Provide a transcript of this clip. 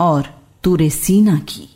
और तुरे सीना की।